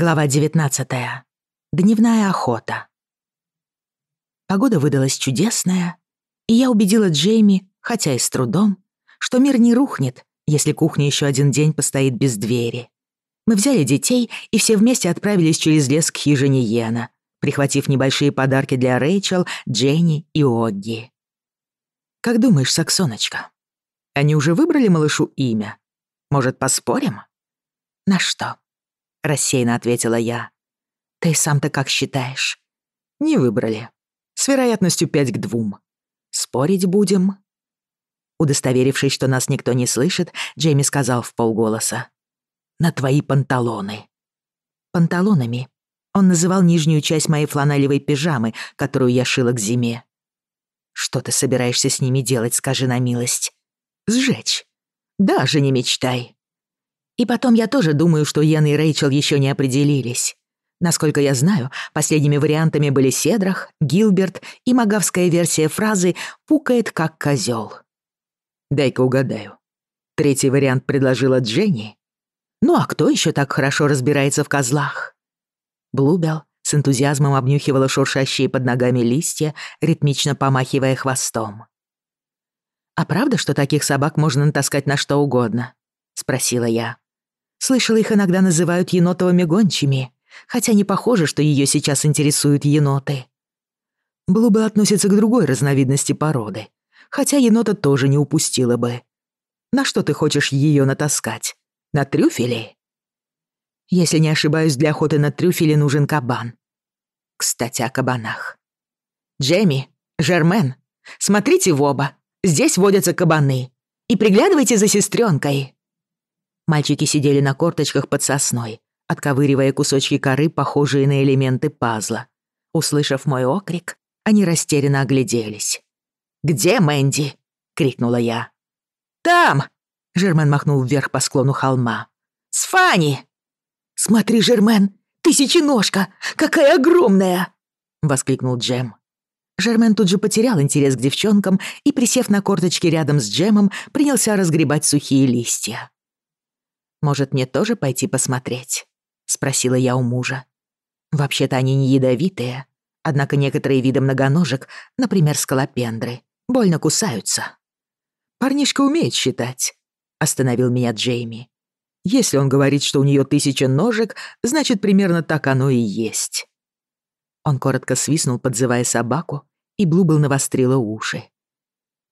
Глава 19. Дневная охота. Погода выдалась чудесная, и я убедила Джейми, хотя и с трудом, что мир не рухнет, если кухня еще один день постоит без двери. Мы взяли детей и все вместе отправились через лес к хижине Йена, прихватив небольшие подарки для Рэйчел, Дженни и Огги. «Как думаешь, Саксоночка, они уже выбрали малышу имя? Может, поспорим?» «На что?» рассеянно ответила я. «Ты сам-то как считаешь?» «Не выбрали. С вероятностью пять к двум. Спорить будем?» Удостоверившись, что нас никто не слышит, Джейми сказал в полголоса. «На твои панталоны». Панталонами он называл нижнюю часть моей фланелевой пижамы, которую я шила к зиме. «Что ты собираешься с ними делать, скажи на милость?» «Сжечь. Даже не мечтай». И потом я тоже думаю, что Йен и Рэйчел еще не определились. Насколько я знаю, последними вариантами были Седрах, Гилберт и магавская версия фразы «пукает как козел». Дай-ка угадаю. Третий вариант предложила Дженни. Ну а кто еще так хорошо разбирается в козлах? Блубел с энтузиазмом обнюхивала шуршащие под ногами листья, ритмично помахивая хвостом. «А правда, что таких собак можно натаскать на что угодно?» — спросила я. Слышала их иногда называют енотовыми гончими, хотя не похоже, что ее сейчас интересуют еноты. Блуба относится к другой разновидности породы, хотя енота тоже не упустила бы. На что ты хочешь ее натаскать? На трюфели? Если не ошибаюсь, для охоты на трюфели нужен кабан. Кстати, о кабанах. Джемми, Жермен, смотрите в оба. Здесь водятся кабаны. И приглядывайте за сестренкой. Мальчики сидели на корточках под сосной, отковыривая кусочки коры, похожие на элементы пазла. Услышав мой окрик, они растерянно огляделись. «Где Мэнди?» — крикнула я. «Там!» — Жермен махнул вверх по склону холма. «С Фанни!» «Смотри, Жермен, тысяченожка! Какая огромная!» — воскликнул Джем. Жермен тут же потерял интерес к девчонкам и, присев на корточки рядом с Джемом, принялся разгребать сухие листья. Может, мне тоже пойти посмотреть?» — спросила я у мужа. Вообще-то они не ядовитые, однако некоторые виды многоножек, например, скалопендры, больно кусаются. «Парнишка умеет считать», — остановил меня Джейми. «Если он говорит, что у нее тысяча ножек, значит, примерно так оно и есть». Он коротко свистнул, подзывая собаку, и блу Блубл навострила уши.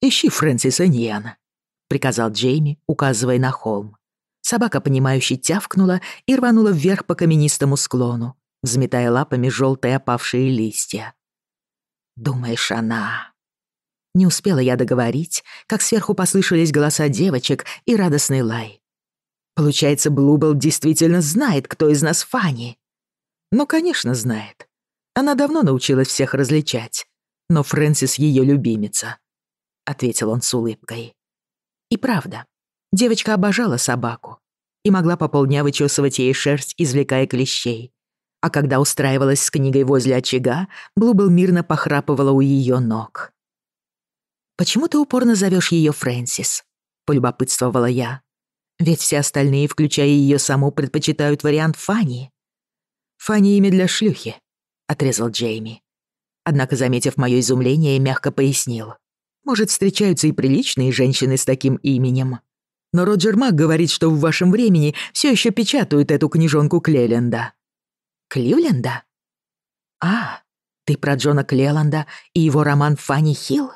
«Ищи Фрэнсиса Ньяна», — приказал Джейми, указывая на холм. Собака, понимающе тявкнула и рванула вверх по каменистому склону, взметая лапами желтые опавшие листья. «Думаешь, она...» Не успела я договорить, как сверху послышались голоса девочек и радостный лай. Получается, Блубл действительно знает, кто из нас Фанни. Ну, конечно, знает. Она давно научилась всех различать. Но Фрэнсис ее любимица, — ответил он с улыбкой. И правда, Девочка обожала собаку и могла по полдня вычесывать ей шерсть, извлекая клещей. А когда устраивалась с книгой возле очага, Блубл мирно похрапывала у ее ног. «Почему ты упорно зовешь ее Фрэнсис?» — полюбопытствовала я. «Ведь все остальные, включая ее саму, предпочитают вариант Фанни». «Фанни — имя для шлюхи», — отрезал Джейми. Однако, заметив моё изумление, мягко пояснил. «Может, встречаются и приличные женщины с таким именем» но Роджер Мак говорит, что в вашем времени все еще печатают эту книжонку Клеленда». «Кливленда?» «А, ты про Джона Клеланда и его роман «Фанни Хилл»?»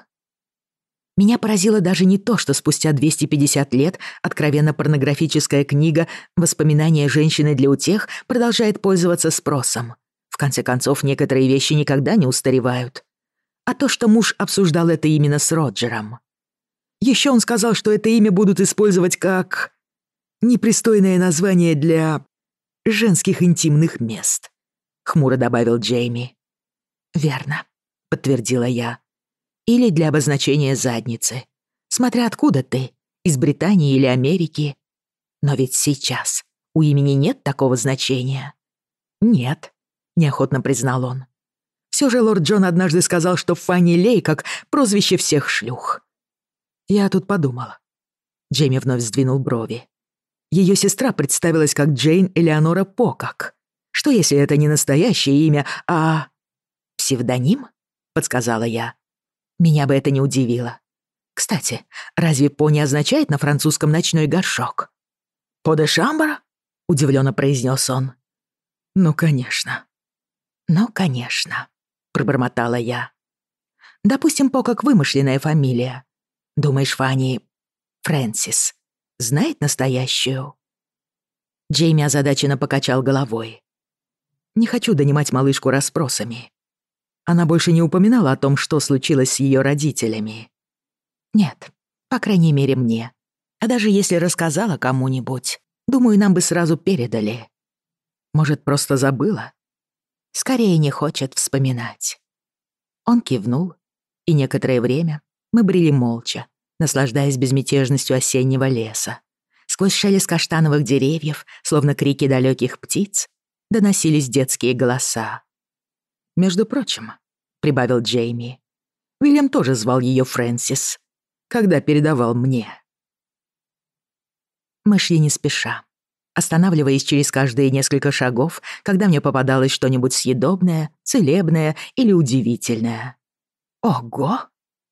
Меня поразило даже не то, что спустя 250 лет откровенно порнографическая книга «Воспоминания женщины для утех» продолжает пользоваться спросом. В конце концов, некоторые вещи никогда не устаревают. А то, что муж обсуждал это именно с Роджером. Еще он сказал, что это имя будут использовать как непристойное название для женских интимных мест», — хмуро добавил Джейми. «Верно», — подтвердила я. «Или для обозначения задницы. Смотря откуда ты, из Британии или Америки. Но ведь сейчас у имени нет такого значения». «Нет», — неохотно признал он. Все же лорд Джон однажды сказал, что Фанни Лей как прозвище всех шлюх. Я тут подумала. Джейми вновь сдвинул брови. Ее сестра представилась как Джейн Элеонора Покак. Что если это не настоящее имя, а... «Псевдоним?» — подсказала я. Меня бы это не удивило. Кстати, разве пони означает на французском ночной горшок? «По де шамбра?» — удивленно произнес он. «Ну, конечно». «Ну, конечно», — пробормотала я. «Допустим, По как вымышленная фамилия. Думаешь, Фанни Фрэнсис знает настоящую?» Джейми озадаченно покачал головой. «Не хочу донимать малышку расспросами. Она больше не упоминала о том, что случилось с ее родителями. Нет, по крайней мере, мне. А даже если рассказала кому-нибудь, думаю, нам бы сразу передали. Может, просто забыла? Скорее не хочет вспоминать. Он кивнул, и некоторое время мы брели молча, наслаждаясь безмятежностью осеннего леса. Сквозь шелест каштановых деревьев, словно крики далеких птиц, доносились детские голоса. «Между прочим», — прибавил Джейми, Уильям тоже звал ее Фрэнсис, когда передавал мне. Мы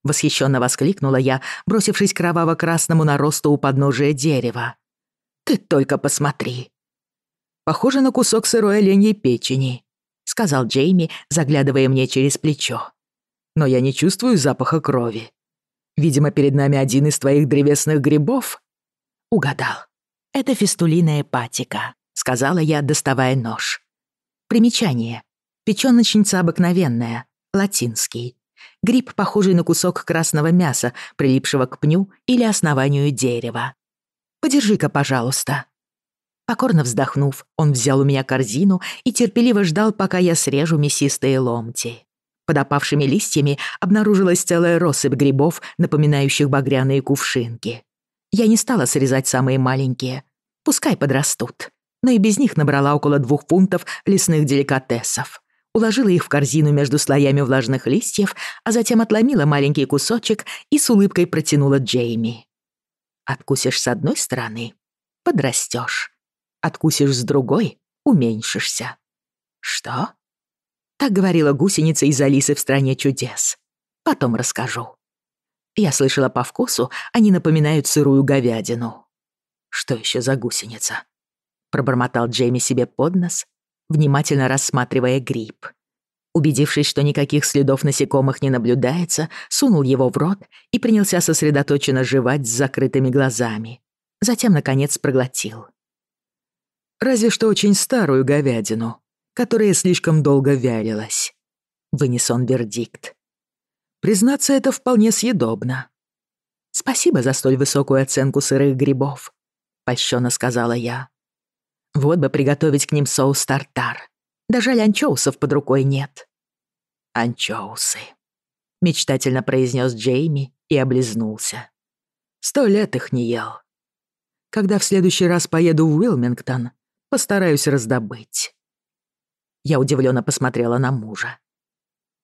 шли не спеша, останавливаясь через каждые несколько шагов, когда мне попадалось что-нибудь съедобное, целебное или удивительное. «Ого!» — восхищенно воскликнула я, бросившись кроваво-красному наросту у подножия дерева. «Ты только посмотри!» «Похоже на кусок сырой оленьей печени», — сказал Джейми, заглядывая мне через плечо. «Но я не чувствую запаха крови. Видимо, перед нами один из твоих древесных грибов». «Угадал. Это фистулиная патика», — сказала я, доставая нож. Примечание. Печёночница обыкновенная, латинский. Гриб, похожий на кусок красного мяса, прилипшего к пню или основанию дерева. «Подержи-ка, пожалуйста». Покорно вздохнув, он взял у меня корзину и терпеливо ждал, пока я срежу мясистые ломти. Под опавшими листьями обнаружилась целая россыпь грибов, напоминающих багряные кувшинки. Я не стала срезать самые маленькие. Пускай подрастут. Но и без них набрала около двух фунтов лесных деликатесов. уложила их в корзину между слоями влажных листьев, а затем отломила маленький кусочек и с улыбкой протянула Джейми. «Откусишь с одной стороны — подрастешь. Откусишь с другой — уменьшишься». «Что?» Так говорила гусеница из Алисы в «Стране чудес». Потом расскажу. Я слышала по вкусу, они напоминают сырую говядину. «Что еще за гусеница?» Пробормотал Джейми себе под нос внимательно рассматривая гриб. Убедившись, что никаких следов насекомых не наблюдается, сунул его в рот и принялся сосредоточенно жевать с закрытыми глазами. Затем, наконец, проглотил. «Разве что очень старую говядину, которая слишком долго вялилась», — вынес он вердикт. «Признаться, это вполне съедобно». «Спасибо за столь высокую оценку сырых грибов», — польщенно сказала я. Вот бы приготовить к ним соус тартар. Даже анчоусов под рукой нет. Анчоусы, мечтательно произнес Джейми и облизнулся. Сто лет их не ел. Когда в следующий раз поеду в Уилмингтон, постараюсь раздобыть. Я удивленно посмотрела на мужа.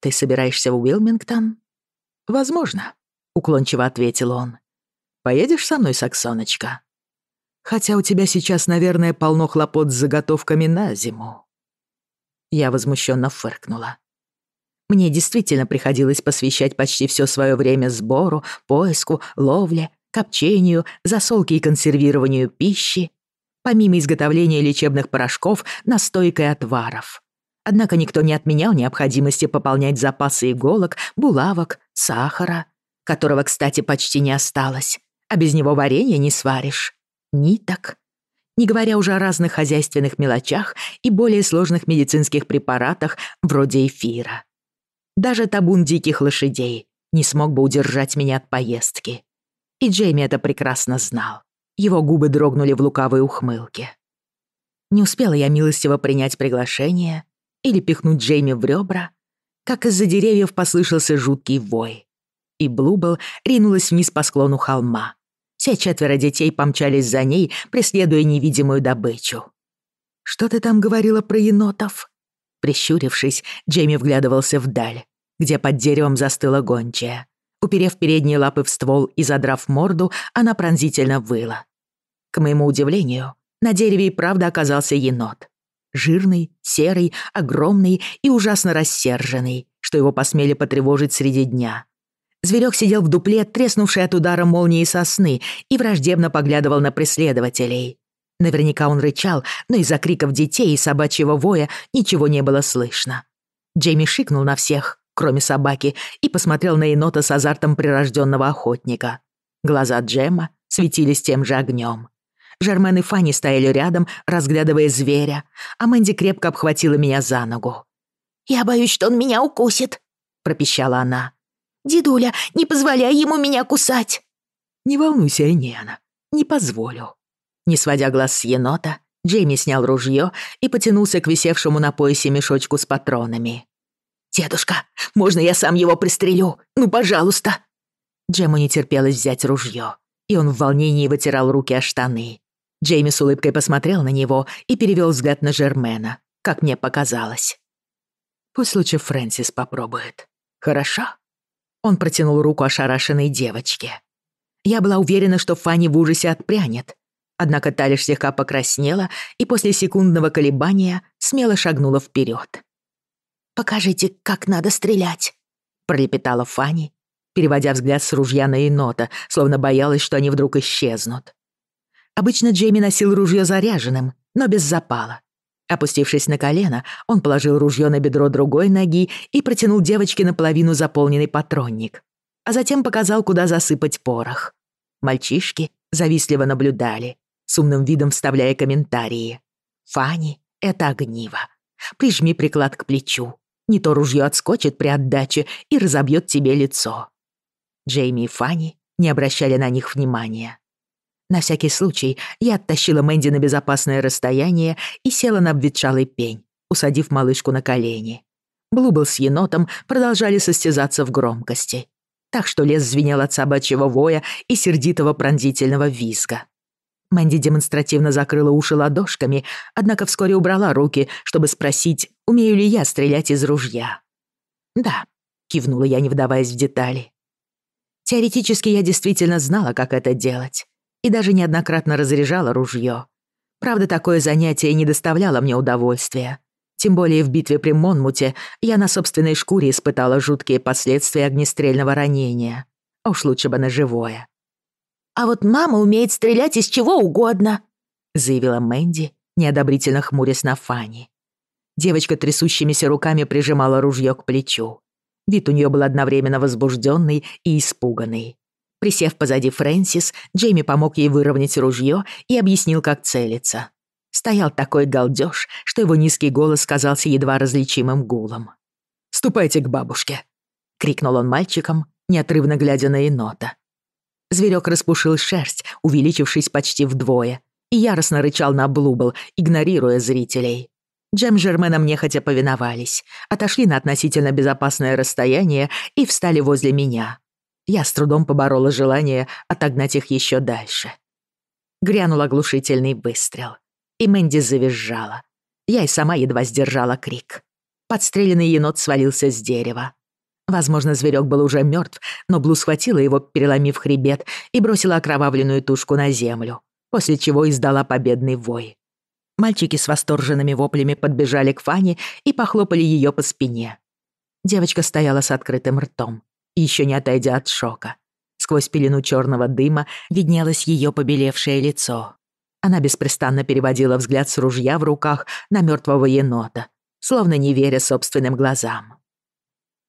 «Ты собираешься в Уилмингтон?» «Возможно», — уклончиво ответил он. «Поедешь со мной, Саксоночка? хотя у тебя сейчас, наверное, полно хлопот с заготовками на зиму». Я возмущенно фыркнула. Мне действительно приходилось посвящать почти все свое время сбору, поиску, ловле, копчению, засолке и консервированию пищи, помимо изготовления лечебных порошков, настоек и отваров. Однако никто не отменял необходимости пополнять запасы иголок, булавок, сахара, которого, кстати, почти не осталось, а без него варенье не сваришь. ниток, не говоря уже о разных хозяйственных мелочах и более сложных медицинских препаратах вроде эфира. Даже табун диких лошадей не смог бы удержать меня от поездки. И Джейми это прекрасно знал. Его губы дрогнули в лукавой ухмылке. Не успела я милостиво принять приглашение, или пихнуть Джейми в ребра, как из-за деревьев послышался жуткий вой. И Блубл ринулась вниз по склону холма. Все четверо детей помчались за ней, преследуя невидимую добычу. «Что ты там говорила про енотов?» Прищурившись, Джейми вглядывался вдаль, где под деревом застыла гончая. Уперев передние лапы в ствол и задрав морду, она пронзительно выла. К моему удивлению, на дереве и правда оказался енот. Жирный, серый, огромный и ужасно рассерженный, что его посмели потревожить среди дня. Зверек сидел в дупле, треснувший от удара молнии сосны, и враждебно поглядывал на преследователей. Наверняка он рычал, но из-за криков детей и собачьего воя ничего не было слышно. Джейми шикнул на всех, кроме собаки, и посмотрел на енота с азартом прирожденного охотника. Глаза Джема светились тем же огнем. Жермен и Фанни стояли рядом, разглядывая зверя, а Мэнди крепко обхватила меня за ногу. «Я боюсь, что он меня укусит», — пропищала она. Дедуля, не позволяй ему меня кусать!» «Не волнуйся, Энена, не позволю». Не сводя глаз с енота, Джейми снял ружье и потянулся к висевшему на поясе мешочку с патронами. «Дедушка, можно я сам его пристрелю? Ну, пожалуйста!» Джему не терпелось взять ружье, и он в волнении вытирал руки о штаны. Джейми с улыбкой посмотрел на него и перевел взгляд на Жермена, как мне показалось. «Пусть лучше Фрэнсис попробует. Хорошо?» Он протянул руку ошарашенной девочке. Я была уверена, что Фанни в ужасе отпрянет. Однако та лишь слегка покраснела и после секундного колебания смело шагнула вперед. «Покажите, как надо стрелять», — пролепетала Фанни, переводя взгляд с ружья на енота, словно боялась, что они вдруг исчезнут. Обычно Джейми носил ружье заряженным, но без запала, Опустившись на колено, он положил ружье на бедро другой ноги и протянул девочке наполовину заполненный патронник, а затем показал, куда засыпать порох. Мальчишки завистливо наблюдали, с умным видом вставляя комментарии. «Фанни — это огниво. Прижми приклад к плечу. Не то ружье отскочит при отдаче и разобьет тебе лицо». Джейми и Фанни не обращали на них внимания. На всякий случай я оттащила Мэнди на безопасное расстояние и села на обветшалый пень, усадив малышку на колени. Блубл с енотом продолжали состязаться в громкости, так что лес звенел от собачьего воя и сердитого пронзительного визга. Мэнди демонстративно закрыла уши ладошками, однако вскоре убрала руки, чтобы спросить, умею ли я стрелять из ружья. «Да», — кивнула я, не вдаваясь в детали. Теоретически я действительно знала, как это делать и даже неоднократно разряжала ружье. Правда, такое занятие не доставляло мне удовольствия. Тем более в битве при Монмуте я на собственной шкуре испытала жуткие последствия огнестрельного ранения. А уж лучше бы на живое. «А вот мама умеет стрелять из чего угодно», — заявила Мэнди, неодобрительно хмурясь на Фанни. Девочка трясущимися руками прижимала ружье к плечу. Вид у нее был одновременно возбужденный и испуганный. Присев позади Фрэнсис, Джейми помог ей выровнять ружье и объяснил, как целиться. Стоял такой галдеж, что его низкий голос казался едва различимым гулом. «Ступайте к бабушке!» — крикнул он мальчиком, неотрывно глядя на енота. Зверек распушил шерсть, увеличившись почти вдвое, и яростно рычал на Блубл, игнорируя зрителей. Джем с Жерменом нехотя повиновались, отошли на относительно безопасное расстояние и встали возле меня — Я с трудом поборола желание отогнать их еще дальше. Грянул оглушительный выстрел, и Мэнди завизжала. Я и сама едва сдержала крик. Подстреленный енот свалился с дерева. Возможно, зверек был уже мертв, но Блу схватила его, переломив хребет, и бросила окровавленную тушку на землю, после чего издала победный вой. Мальчики с восторженными воплями подбежали к Фане и похлопали ее по спине. Девочка стояла с открытым ртом, еще не отойдя от шока. Сквозь пелену черного дыма виднелось ее побелевшее лицо. Она беспрестанно переводила взгляд с ружья в руках на мертвого енота, словно не веря собственным глазам.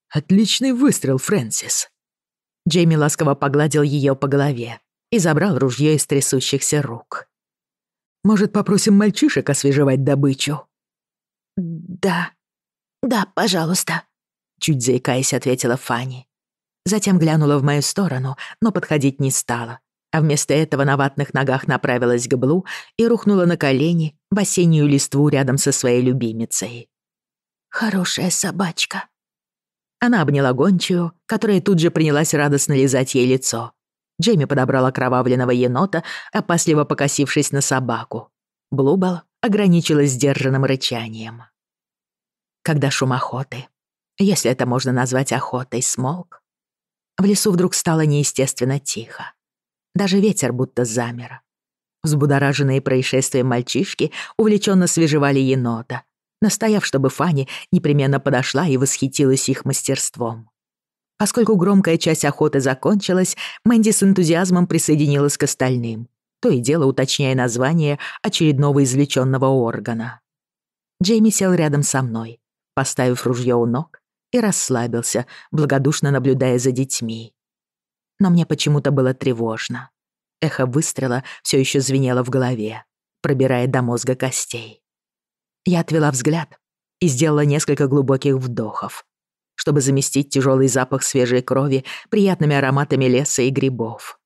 «Отличный выстрел, Фрэнсис!» Джейми ласково погладил ее по голове и забрал ружье из трясущихся рук. «Может, попросим мальчишек освежевать добычу?» «Да, да, пожалуйста», — чуть заикаясь, ответила Фанни. Затем глянула в мою сторону, но подходить не стала. А вместо этого на ватных ногах направилась к Блу и рухнула на колени в осеннюю листву рядом со своей любимицей. «Хорошая собачка». Она обняла гончую, которая тут же принялась радостно лизать ей лицо. Джейми подобрала кровавленного енота, опасливо покосившись на собаку. Блубал ограничилась сдержанным рычанием. Когда шум охоты, если это можно назвать охотой, смолк, в лесу вдруг стало неестественно тихо. Даже ветер будто замер. Взбудораженные происшествием мальчишки увлеченно свежевали енота, настояв, чтобы Фанни непременно подошла и восхитилась их мастерством. Поскольку громкая часть охоты закончилась, Мэнди с энтузиазмом присоединилась к остальным, то и дело уточняя название очередного извлеченного органа. Джейми сел рядом со мной, поставив ружье у ног, и расслабился, благодушно наблюдая за детьми. Но мне почему-то было тревожно. Эхо выстрела все еще звенело в голове, пробирая до мозга костей. Я отвела взгляд и сделала несколько глубоких вдохов, чтобы заместить тяжелый запах свежей крови приятными ароматами леса и грибов.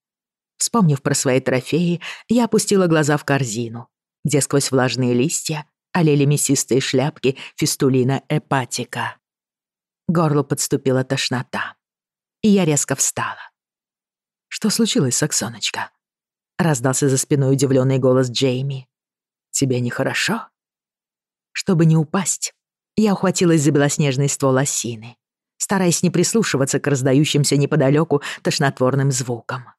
Вспомнив про свои трофеи, я опустила глаза в корзину, где сквозь влажные листья олели мясистые шляпки фистулина эпатика. Горлу подступила тошнота, и я резко встала. «Что случилось, Саксоночка?» — раздался за спиной удивленный голос Джейми. «Тебе нехорошо?» Чтобы не упасть, я ухватилась за белоснежный ствол осины, стараясь не прислушиваться к раздающимся неподалеку тошнотворным звукам.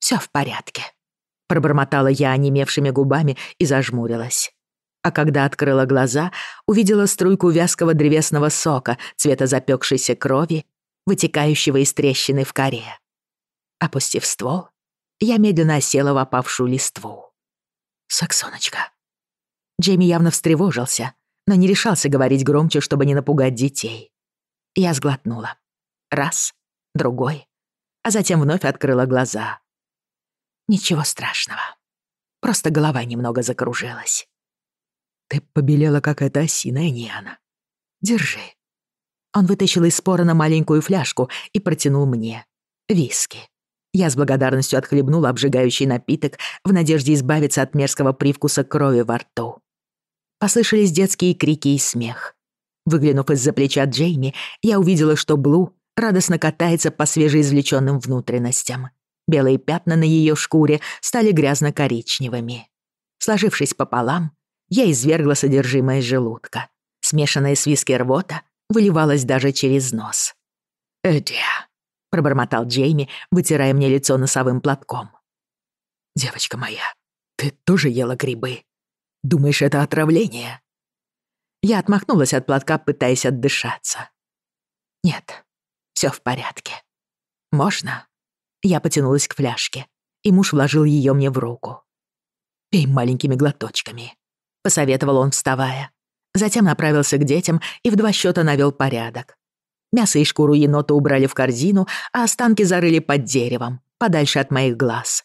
Все в порядке», — пробормотала я онемевшими губами и зажмурилась. а когда открыла глаза, увидела струйку вязкого древесного сока цвета запекшейся крови, вытекающего из трещины в коре. Опустив ствол, я медленно осела в опавшую листву. «Саксоночка». Джейми явно встревожился, но не решался говорить громче, чтобы не напугать детей. Я сглотнула. Раз, другой, а затем вновь открыла глаза. Ничего страшного. Просто голова немного закружилась. Ты побелела, как эта осиная и Держи. Он вытащил из спора на маленькую фляжку и протянул мне. Виски. Я с благодарностью отхлебнула обжигающий напиток в надежде избавиться от мерзкого привкуса крови во рту. Послышались детские крики и смех. Выглянув из-за плеча Джейми, я увидела, что Блу радостно катается по свежеизвлеченным внутренностям. Белые пятна на ее шкуре стали грязно-коричневыми. Сложившись пополам, я извергла содержимое желудка, смешанное с виски рвота, выливалось даже через нос. «Эдди», — пробормотал Джейми, вытирая мне лицо носовым платком. «Девочка моя, ты тоже ела грибы? Думаешь, это отравление?» Я отмахнулась от платка, пытаясь отдышаться. «Нет, все в порядке. Можно?» Я потянулась к фляжке, и муж вложил ее мне в руку. «Пей маленькими глоточками посоветовал он, вставая. Затем направился к детям и в два счета навел порядок. Мясо и шкуру енота убрали в корзину, а останки зарыли под деревом, подальше от моих глаз.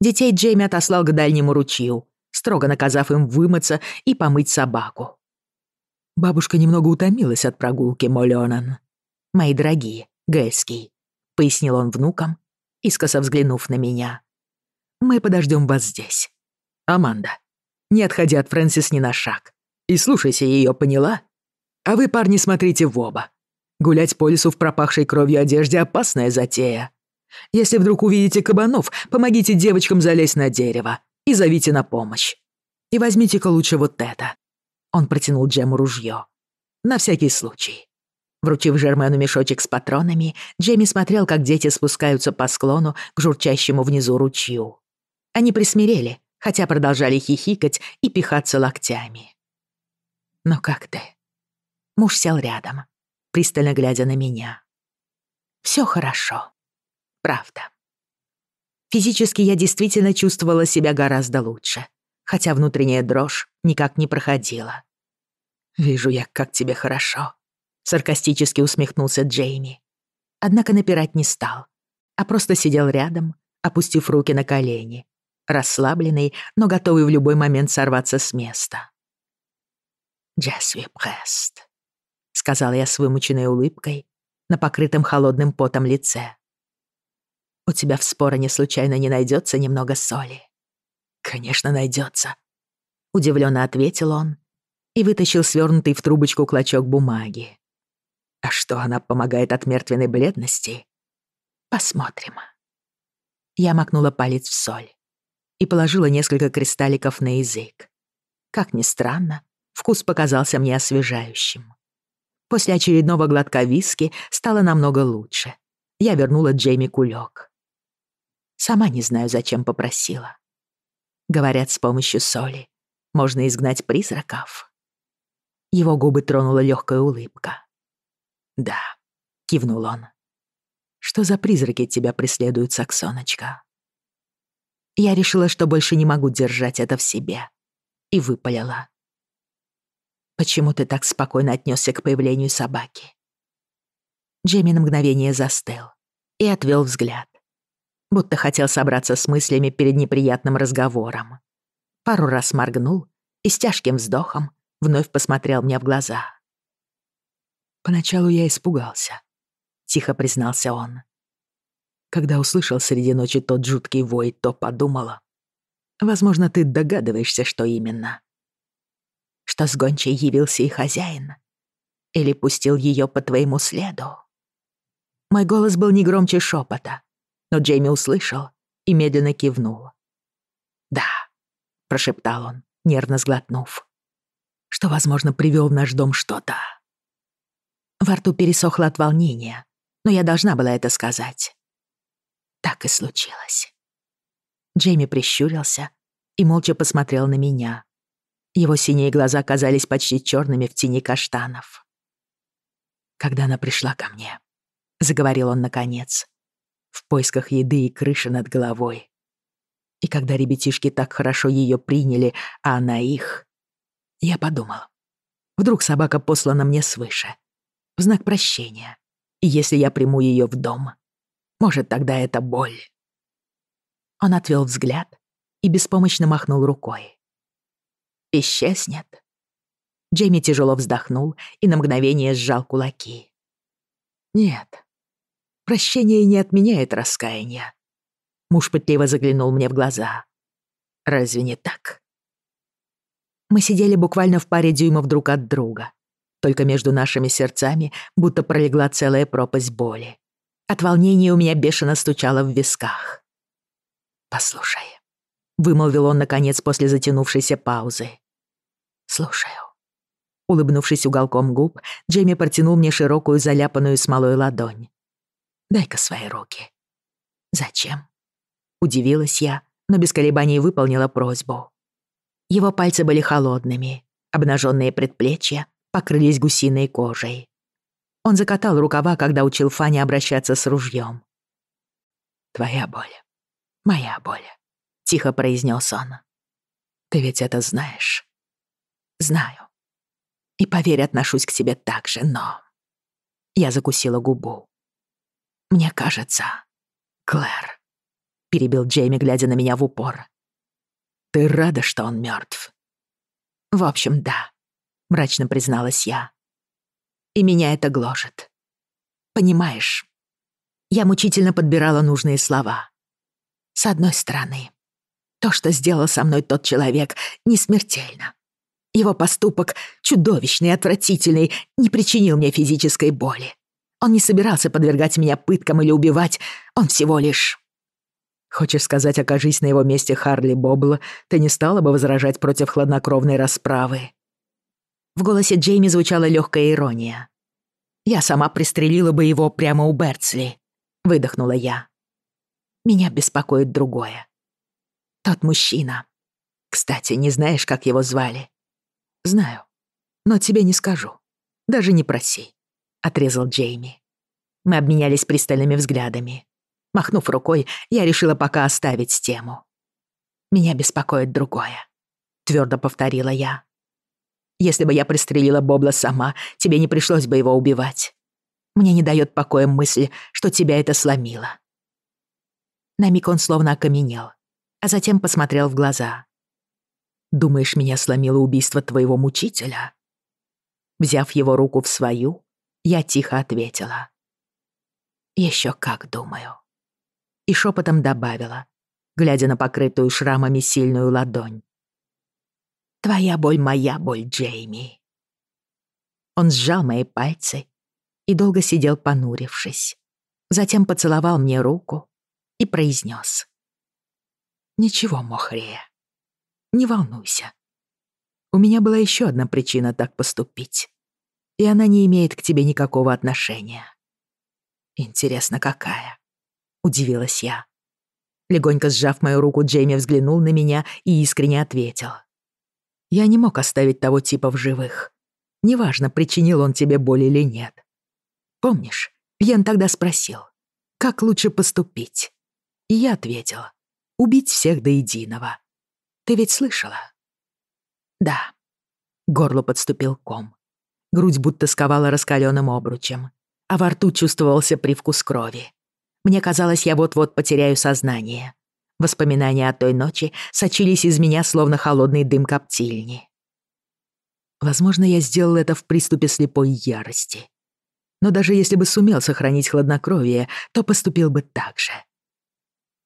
Детей Джейми отослал к дальнему ручью, строго наказав им вымыться и помыть собаку. Бабушка немного утомилась от прогулки, Молёнан. «Мои дорогие, Гельский», — пояснил он внукам, искоса взглянув на меня. «Мы подождем вас здесь. Аманда, не неотходя от Фрэнсис ни на шаг. И слушайся ее, поняла? А вы, парни, смотрите в оба. Гулять по лесу в пропахшей кровью одежде — опасная затея. Если вдруг увидите кабанов, помогите девочкам залезть на дерево и зовите на помощь. И возьмите-ка лучше вот это. Он протянул Джему ружье. На всякий случай. Вручив Жермену мешочек с патронами, Джейми смотрел, как дети спускаются по склону к журчащему внизу ручью. Они присмирели, хотя продолжали хихикать и пихаться локтями. «Ну как ты?» Муж сел рядом, пристально глядя на меня. «Всё хорошо. Правда». Физически я действительно чувствовала себя гораздо лучше, хотя внутренняя дрожь никак не проходила. «Вижу я, как тебе хорошо», — саркастически усмехнулся Джейми. Однако напирать не стал, а просто сидел рядом, опустив руки на колени расслабленный, но готовый в любой момент сорваться с места. «Джесви Прест», — сказала я с вымученной улыбкой на покрытом холодным потом лице. «У тебя в спороне случайно не найдется немного соли?» «Конечно, найдется», — удивленно ответил он и вытащил свернутый в трубочку клочок бумаги. «А что, она помогает от мертвенной бледности?» «Посмотрим». Я макнула палец в соль и положила несколько кристалликов на язык. Как ни странно, вкус показался мне освежающим. После очередного глотка виски стало намного лучше. Я вернула Джейми кулек. Сама не знаю, зачем попросила. Говорят, с помощью соли можно изгнать призраков. Его губы тронула легкая улыбка. «Да», — кивнул он. «Что за призраки тебя преследуют, Саксоночка?» Я решила, что больше не могу держать это в себе. И выпалила. «Почему ты так спокойно отнесся к появлению собаки?» Джейми на мгновение застыл и отвел взгляд, будто хотел собраться с мыслями перед неприятным разговором. Пару раз моргнул и с тяжким вздохом вновь посмотрел мне в глаза. «Поначалу я испугался», — тихо признался он когда услышал среди ночи тот жуткий вой, то подумала. Возможно, ты догадываешься, что именно. Что с гончей явился и хозяин. Или пустил ее по твоему следу. Мой голос был не громче шепота, но Джейми услышал и медленно кивнул. «Да», — прошептал он, нервно сглотнув, «что, возможно, привел в наш дом что-то». Во рту пересохло от волнения, но я должна была это сказать. Так и случилось. Джейми прищурился и молча посмотрел на меня. Его синие глаза казались почти черными в тени каштанов. Когда она пришла ко мне, заговорил он наконец, в поисках еды и крыши над головой. И когда ребятишки так хорошо ее приняли, а она их, я подумал, вдруг собака послана мне свыше, в знак прощения, Может, тогда это боль. Он отвел взгляд и беспомощно махнул рукой. «Исчезнет». Джейми тяжело вздохнул и на мгновение сжал кулаки. «Нет, прощение не отменяет раскаяния». Муж пытливо заглянул мне в глаза. «Разве не так?» Мы сидели буквально в паре дюймов друг от друга. Только между нашими сердцами будто пролегла целая пропасть боли. От волнения у меня бешено стучало в висках. «Послушай», — вымолвил он, наконец, после затянувшейся паузы. «Слушаю». Улыбнувшись уголком губ, Джейми протянул мне широкую заляпанную смолой ладонь. «Дай-ка свои руки». «Зачем?» Удивилась я, но без колебаний выполнила просьбу. Его пальцы были холодными, обнаженные предплечья покрылись гусиной кожей. Он закатал рукава, когда учил Фани обращаться с ружьем. «Твоя боль. Моя боль», — тихо произнес он. «Ты ведь это знаешь?» «Знаю. И, поверь, отношусь к себе так же, но...» Я закусила губу. «Мне кажется, Клэр», — перебил Джейми, глядя на меня в упор. «Ты рада, что он мертв? «В общем, да», — мрачно призналась я и меня это гложет. Понимаешь, я мучительно подбирала нужные слова. С одной стороны, то, что сделал со мной тот человек, не смертельно. Его поступок, чудовищный, отвратительный, не причинил мне физической боли. Он не собирался подвергать меня пыткам или убивать, он всего лишь... Хочешь сказать, окажись на его месте Харли Бобла, ты не стала бы возражать против хладнокровной расправы? В голосе Джейми звучала легкая ирония. «Я сама пристрелила бы его прямо у Берцли», — выдохнула я. «Меня беспокоит другое. Тот мужчина. Кстати, не знаешь, как его звали?» «Знаю, но тебе не скажу. Даже не проси», — отрезал Джейми. Мы обменялись пристальными взглядами. Махнув рукой, я решила пока оставить тему. «Меня беспокоит другое», — твердо повторила я. Если бы я пристрелила Бобла сама, тебе не пришлось бы его убивать. Мне не дает покоя мысль, что тебя это сломило». На миг он словно окаменел, а затем посмотрел в глаза. «Думаешь, меня сломило убийство твоего мучителя?» Взяв его руку в свою, я тихо ответила. «Еще как думаю». И шепотом добавила, глядя на покрытую шрамами сильную ладонь. Твоя боль, моя боль, Джейми. Он сжал мои пальцы и долго сидел понурившись. Затем поцеловал мне руку и произнес. «Ничего, Мохрея, не волнуйся. У меня была еще одна причина так поступить, и она не имеет к тебе никакого отношения». «Интересно, какая?» — удивилась я. Легонько сжав мою руку, Джейми взглянул на меня и искренне ответил. — я не мог оставить того типа в живых. Неважно, причинил он тебе боль или нет. Помнишь, Пьен тогда спросил, как лучше поступить? И я ответил, убить всех до единого. Ты ведь слышала? Да. Горло подступил ком. Грудь будто сковала раскаленным обручем, а во рту чувствовался привкус крови. Мне казалось, я вот-вот потеряю сознание. Воспоминания о той ночи сочились из меня, словно холодный дым коптильни. Возможно, я сделал это в приступе слепой ярости. Но даже если бы сумел сохранить хладнокровие, то поступил бы так же.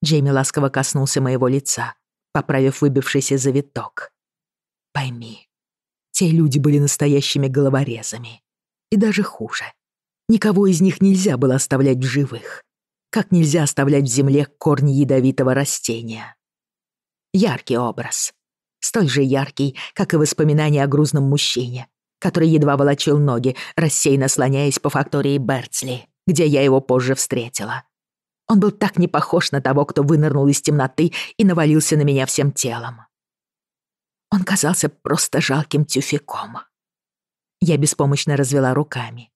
Джейми ласково коснулся моего лица, поправив выбившийся завиток. Пойми, те люди были настоящими головорезами. И даже хуже. Никого из них нельзя было оставлять в живых как нельзя оставлять в земле корни ядовитого растения. Яркий образ. Столь же яркий, как и воспоминания о грузном мужчине, который едва волочил ноги, рассеянно слоняясь по фактории Берцли, где я его позже встретила. Он был так не похож на того, кто вынырнул из темноты и навалился на меня всем телом. Он казался просто жалким тюфяком. Я беспомощно развела руками.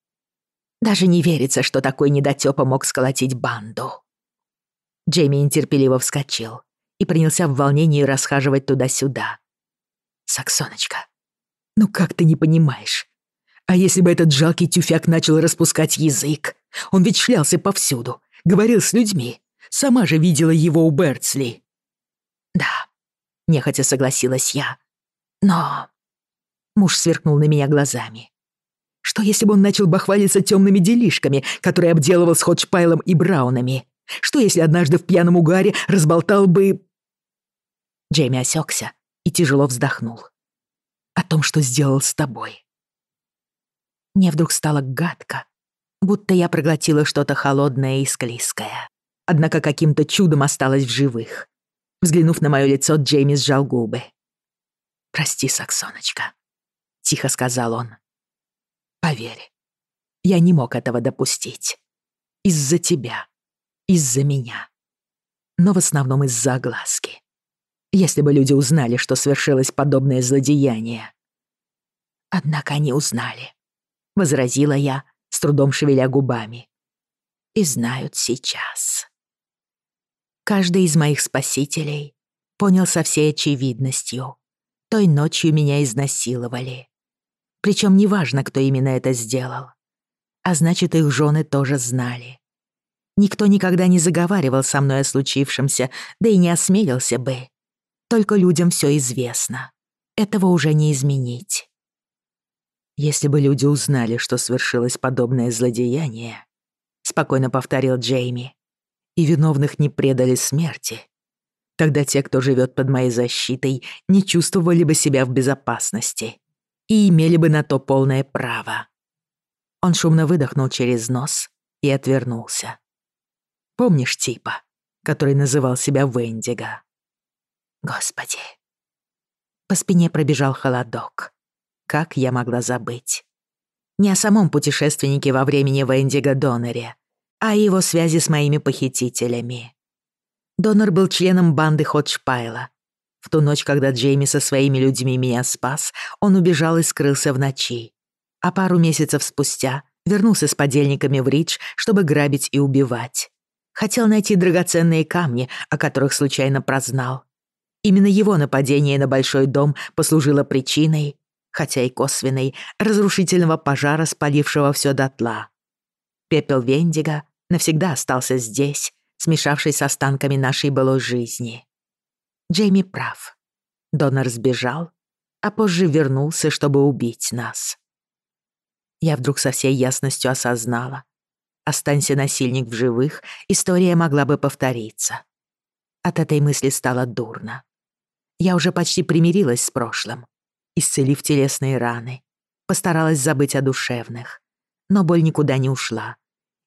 Даже не верится, что такой недотёпа мог сколотить банду. Джейми нетерпеливо вскочил и принялся в волнении расхаживать туда-сюда. «Саксоночка, ну как ты не понимаешь? А если бы этот жалкий тюфяк начал распускать язык? Он ведь шлялся повсюду, говорил с людьми. Сама же видела его у Бертсли». «Да», — нехотя согласилась я. «Но...» Муж сверкнул на меня глазами. Что если бы он начал бахвалиться темными делишками, которые обделывал с Ходжпайлом и Браунами? Что если однажды в пьяном угаре разболтал бы... Джейми осекся и тяжело вздохнул. О том, что сделал с тобой. Мне вдруг стало гадко, будто я проглотила что-то холодное и склизкое. Однако каким-то чудом осталась в живых. Взглянув на мое лицо, Джейми сжал губы. «Прости, Саксоночка», — тихо сказал он поверь, я не мог этого допустить. Из-за тебя, из-за меня. Но в основном из-за огласки. Если бы люди узнали, что свершилось подобное злодеяние. Однако они узнали, — возразила я, с трудом шевеля губами. И знают сейчас. Каждый из моих спасителей понял со всей очевидностью. Той ночью меня изнасиловали причем неважно, кто именно это сделал. А значит, их жены тоже знали. Никто никогда не заговаривал со мной о случившемся, да и не осмелился бы. Только людям все известно. Этого уже не изменить. Если бы люди узнали, что свершилось подобное злодеяние, спокойно повторил Джейми, и виновных не предали смерти, тогда те, кто живет под моей защитой, не чувствовали бы себя в безопасности и имели бы на то полное право. Он шумно выдохнул через нос и отвернулся. Помнишь типа, который называл себя Вендиго? Господи. По спине пробежал холодок. Как я могла забыть? Не о самом путешественнике во времени Вендиго Доноре, а о его связи с моими похитителями. Донор был членом банды Ходжпайла, в ту ночь, когда Джейми со своими людьми меня спас, он убежал и скрылся в ночи. А пару месяцев спустя вернулся с подельниками в Ридж, чтобы грабить и убивать. Хотел найти драгоценные камни, о которых случайно прознал. Именно его нападение на большой дом послужило причиной, хотя и косвенной, разрушительного пожара, спалившего все дотла. Пепел Вендига навсегда остался здесь, смешавшись с останками нашей былой жизни. Джейми прав. Донор сбежал, а позже вернулся, чтобы убить нас. Я вдруг со всей ясностью осознала. Останься насильник в живых, история могла бы повториться. От этой мысли стало дурно. Я уже почти примирилась с прошлым, исцелив телесные раны, постаралась забыть о душевных. Но боль никуда не ушла,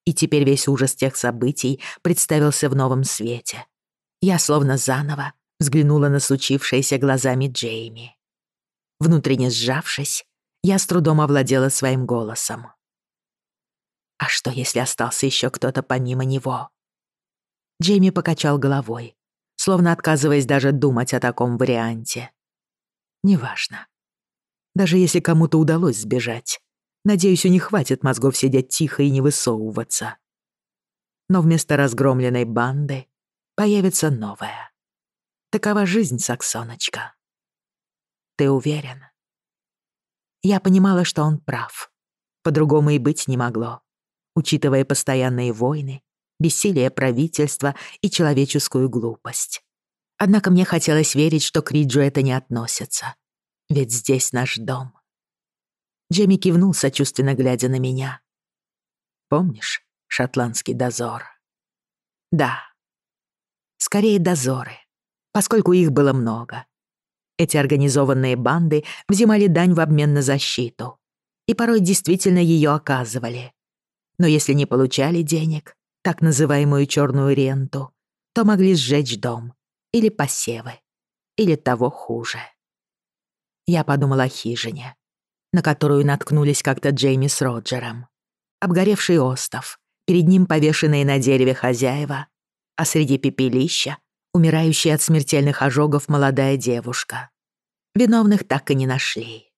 и теперь весь ужас тех событий представился в новом свете. Я словно заново взглянула на случившееся глазами Джейми. Внутренне сжавшись, я с трудом овладела своим голосом. А что, если остался еще кто-то помимо него? Джейми покачал головой, словно отказываясь даже думать о таком варианте. Неважно. Даже если кому-то удалось сбежать, надеюсь, у них хватит мозгов сидеть тихо и не высовываться. Но вместо разгромленной банды появится новая. Такова жизнь, Саксоночка. Ты уверен? Я понимала, что он прав. По-другому и быть не могло, учитывая постоянные войны, бессилие правительства и человеческую глупость. Однако мне хотелось верить, что к Риджу это не относится. Ведь здесь наш дом. Джемми кивнул, сочувственно глядя на меня. Помнишь шотландский дозор? Да. Скорее дозоры, поскольку их было много. Эти организованные банды взимали дань в обмен на защиту. И порой действительно ее оказывали. Но если не получали денег, так называемую черную ренту, то могли сжечь дом или посевы, или того хуже. Я подумала о хижине, на которую наткнулись как-то Джейми с Роджером. Обгоревший остов, перед ним повешенные на дереве хозяева, а среди пепелища Умирающая от смертельных ожогов молодая девушка. Виновных так и не нашли.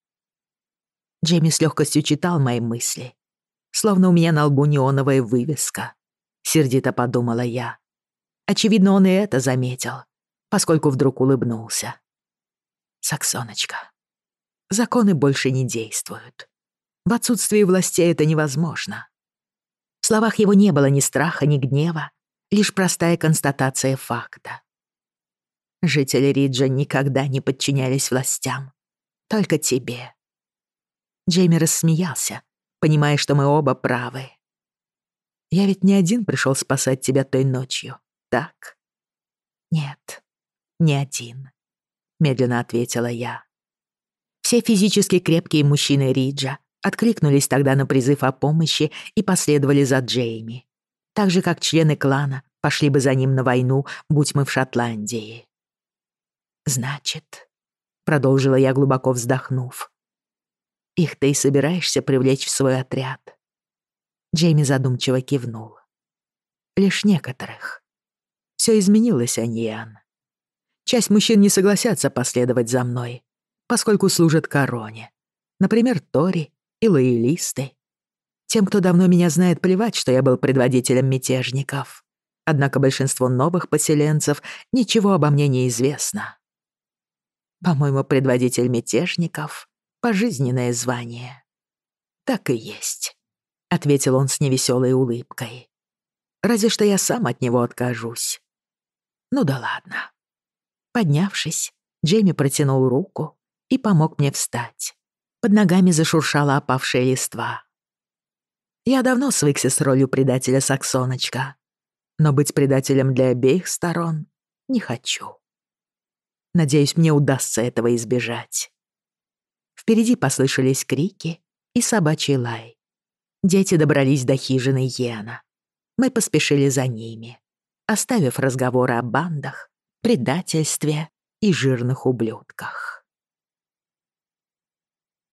Джейми с легкостью читал мои мысли. Словно у меня на лбу неоновая вывеска. Сердито подумала я. Очевидно, он и это заметил, поскольку вдруг улыбнулся. Саксоночка, законы больше не действуют. В отсутствии властей это невозможно. В словах его не было ни страха, ни гнева, лишь простая констатация факта. Жители Риджа никогда не подчинялись властям. Только тебе. Джейми рассмеялся, понимая, что мы оба правы. Я ведь не один пришел спасать тебя той ночью, так? Нет, не один, медленно ответила я. Все физически крепкие мужчины Риджа откликнулись тогда на призыв о помощи и последовали за Джейми. Так же, как члены клана пошли бы за ним на войну, будь мы в Шотландии. «Значит...» — продолжила я, глубоко вздохнув. «Их-то и собираешься привлечь в свой отряд?» Джейми задумчиво кивнул. «Лишь некоторых. Все изменилось, Аньян. Часть мужчин не согласятся последовать за мной, поскольку служат короне. Например, Тори и лоялисты. Тем, кто давно меня знает, плевать, что я был предводителем мятежников. Однако большинство новых поселенцев ничего обо мне не известно. По-моему, предводитель мятежников пожизненное звание. Так и есть, ответил он с невеселой улыбкой. Разве что я сам от него откажусь. Ну да ладно. Поднявшись, Джейми протянул руку и помог мне встать. Под ногами зашуршала опавшая листва. Я давно свыкся с ролью предателя Саксоночка, но быть предателем для обеих сторон не хочу. Надеюсь, мне удастся этого избежать. Впереди послышались крики и собачий лай. Дети добрались до хижины Йена. Мы поспешили за ними, оставив разговоры о бандах, предательстве и жирных ублюдках.